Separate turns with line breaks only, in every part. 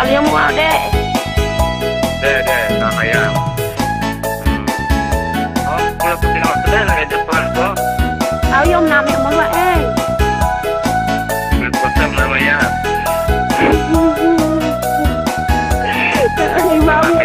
Talinya mau ada.
de, deh. Oh, kalau putih.
Ayo eh. Berpasang
nama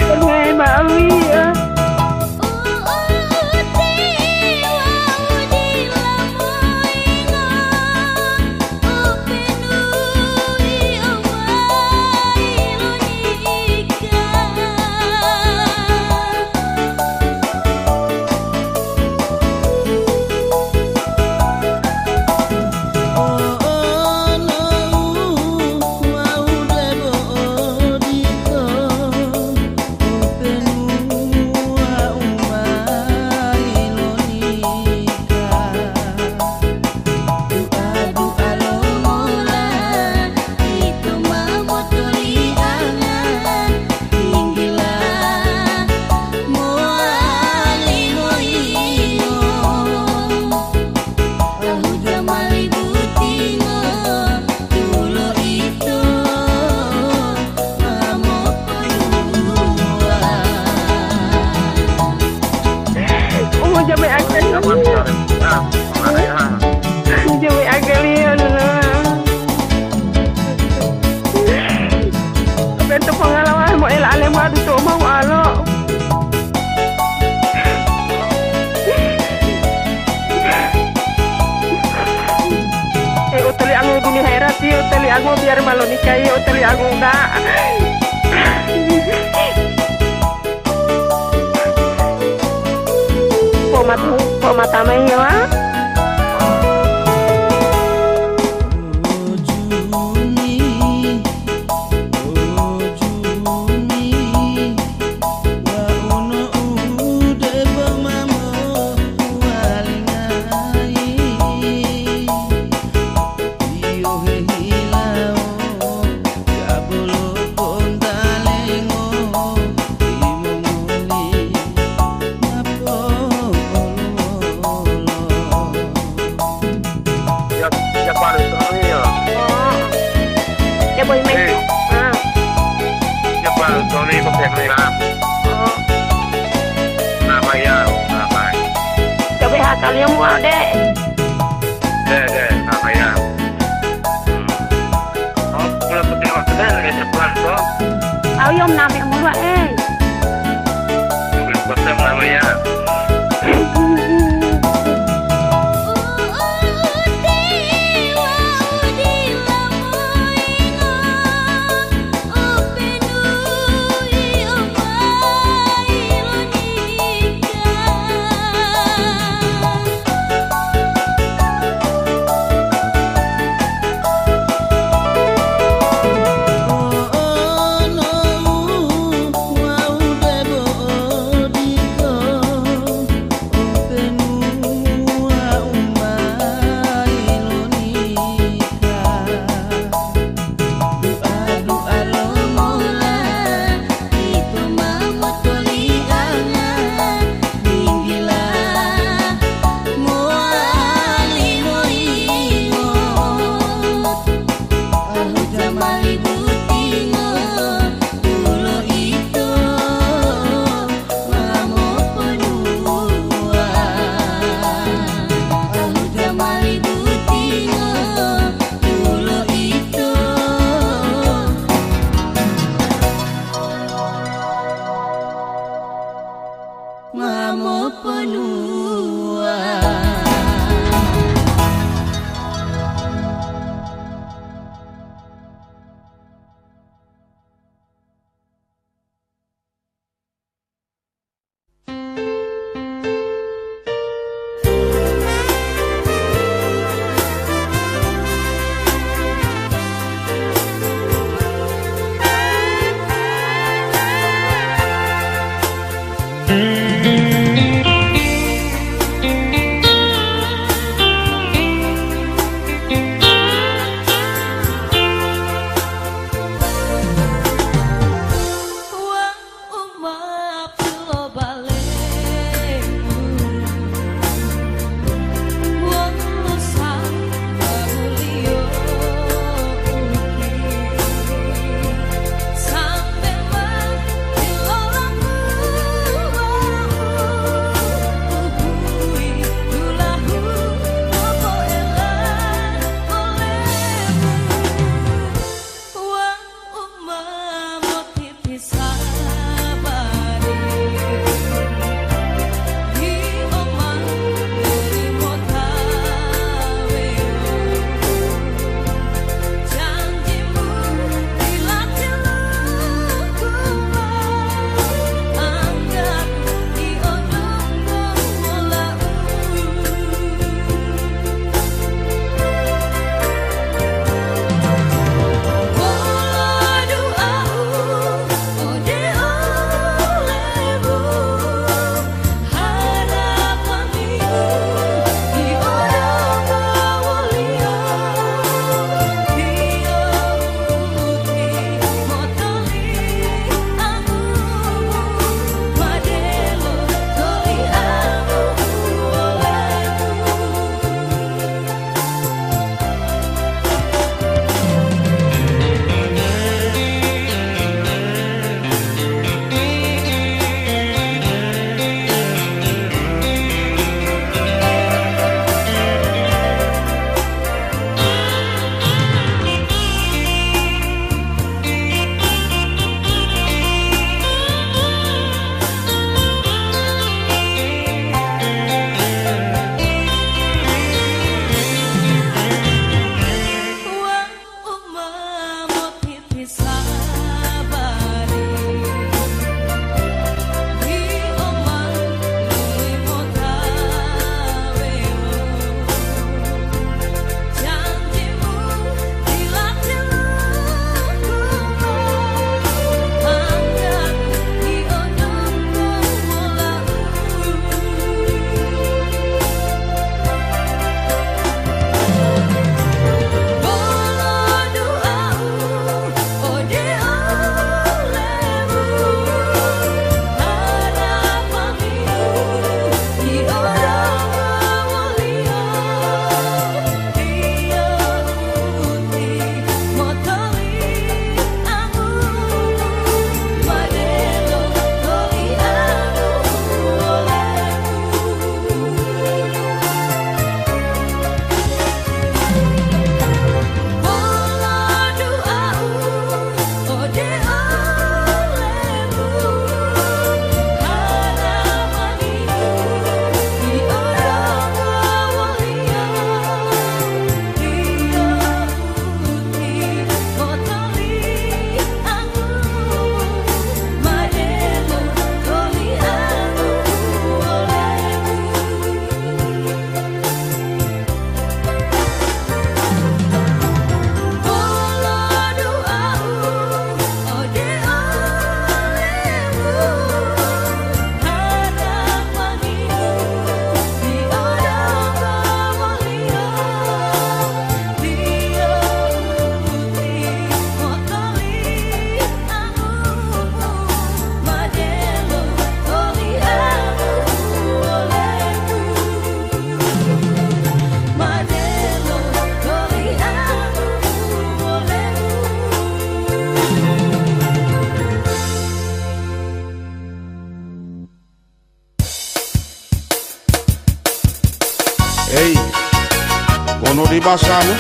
basamu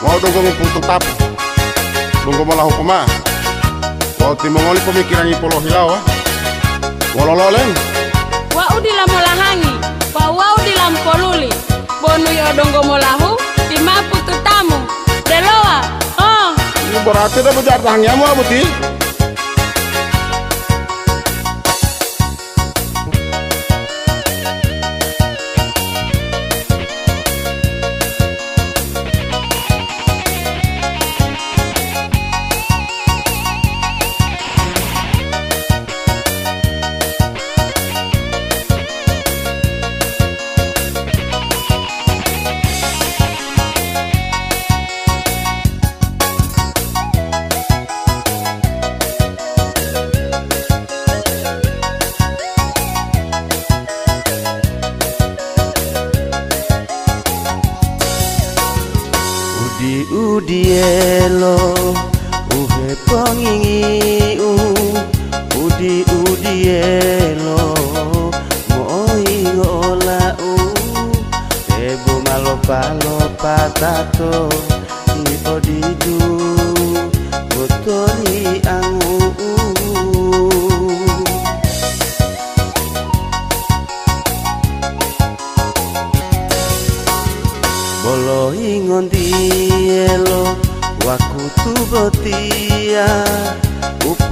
mau donggo mumputu tapu donggo malah hukuma mau timongoli pemikiran ipolo hilawa wolololen
wau di lamolahangi pa wau di lampoluli bonu yo donggo molahu di mapu tutamu. Deloa oh.
Ini berarti dah bejar tangiamu abuti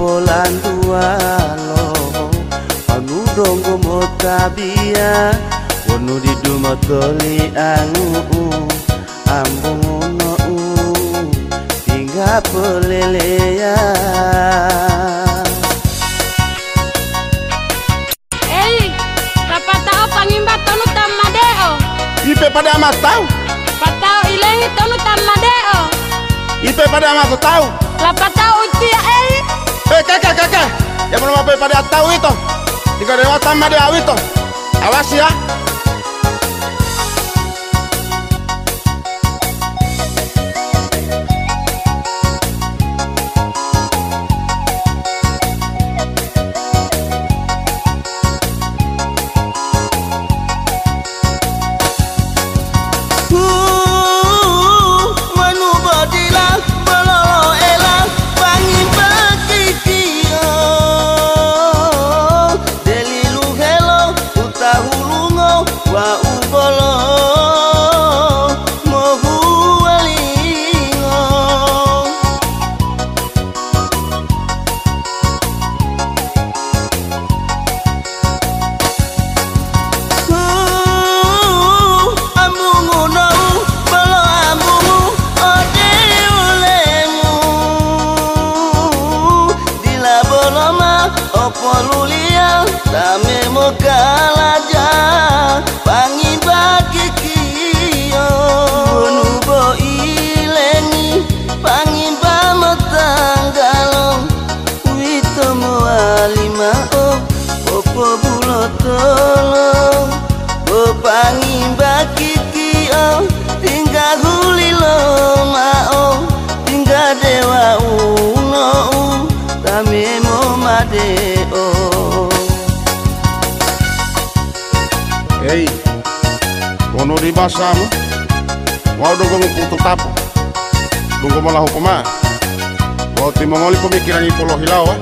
Upolan dualo Anu dongo motabia Wonu di duma toli angu. Ambung uno u. Hingga pelelea
ei lapatao pangimba tonu tamadeo
ipe pada amat tahu
patao ilengi tonu tamadeo
ipe pada amat tahu
lapatao utia ei
eh kakek kakek yang belum apa pada tahu itu jika dewa sama dia itu awas ya
por Lulia,
dame mocala. Di basamu mau donggo mumputu tapu donggo malah hukuma mau timongoli pemikiran ipolo hilawa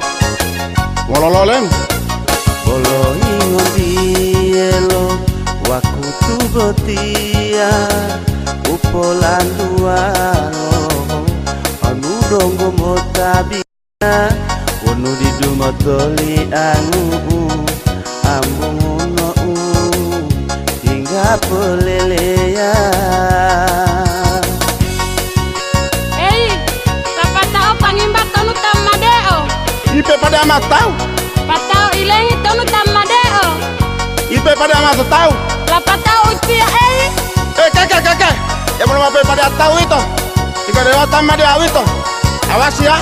Bolo ingon dielo waku tu botia upolan dualo anu donggo motabia wonu di duma toli anu ambung pelelea
ei lapatao pangimba tonu tamadeo
ipe pada amat tahu.
Patao ilengi tonu tamadeo
ipe pada amat tahu.
Lapatao utia ei
eh kakek kakek yang belum apa pada tahu itu? Jika dewa sama dia itu awas ya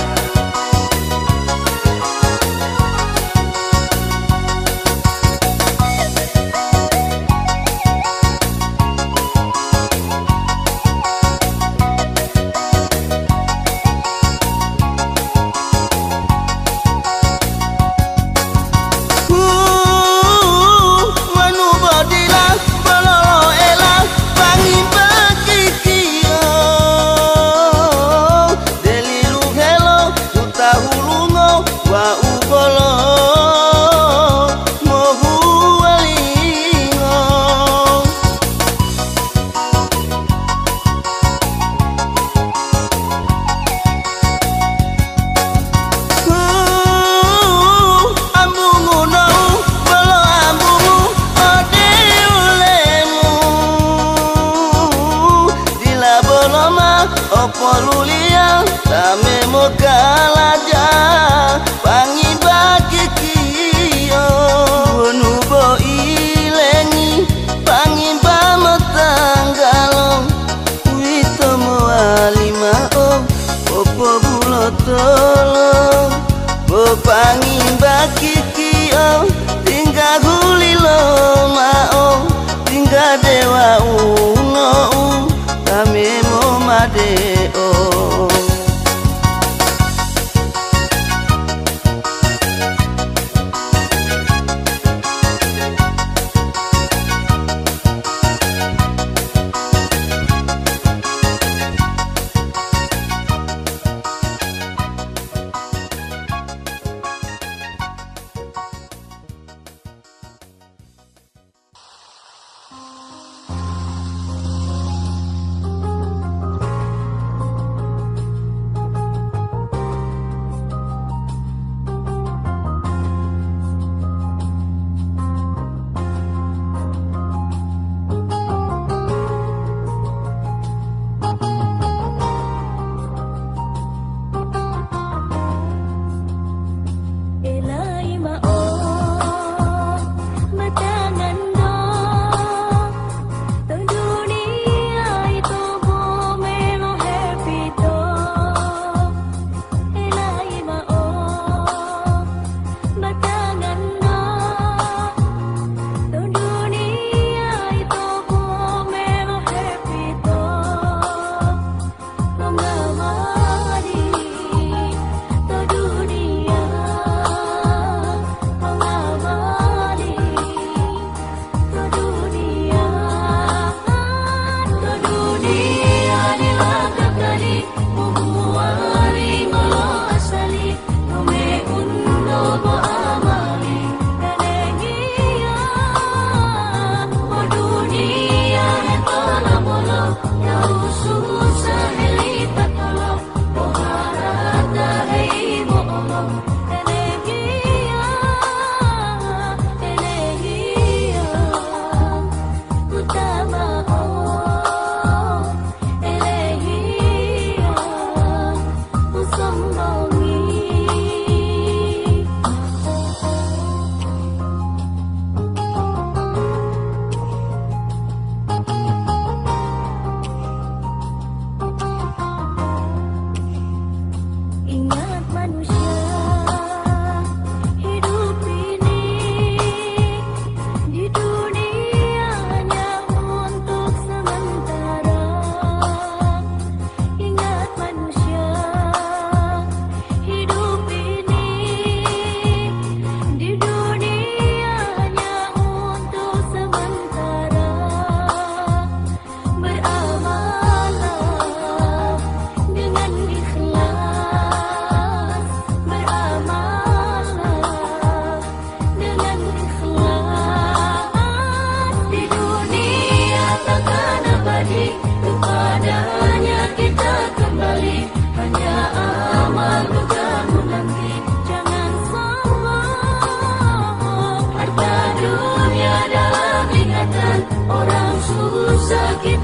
Thank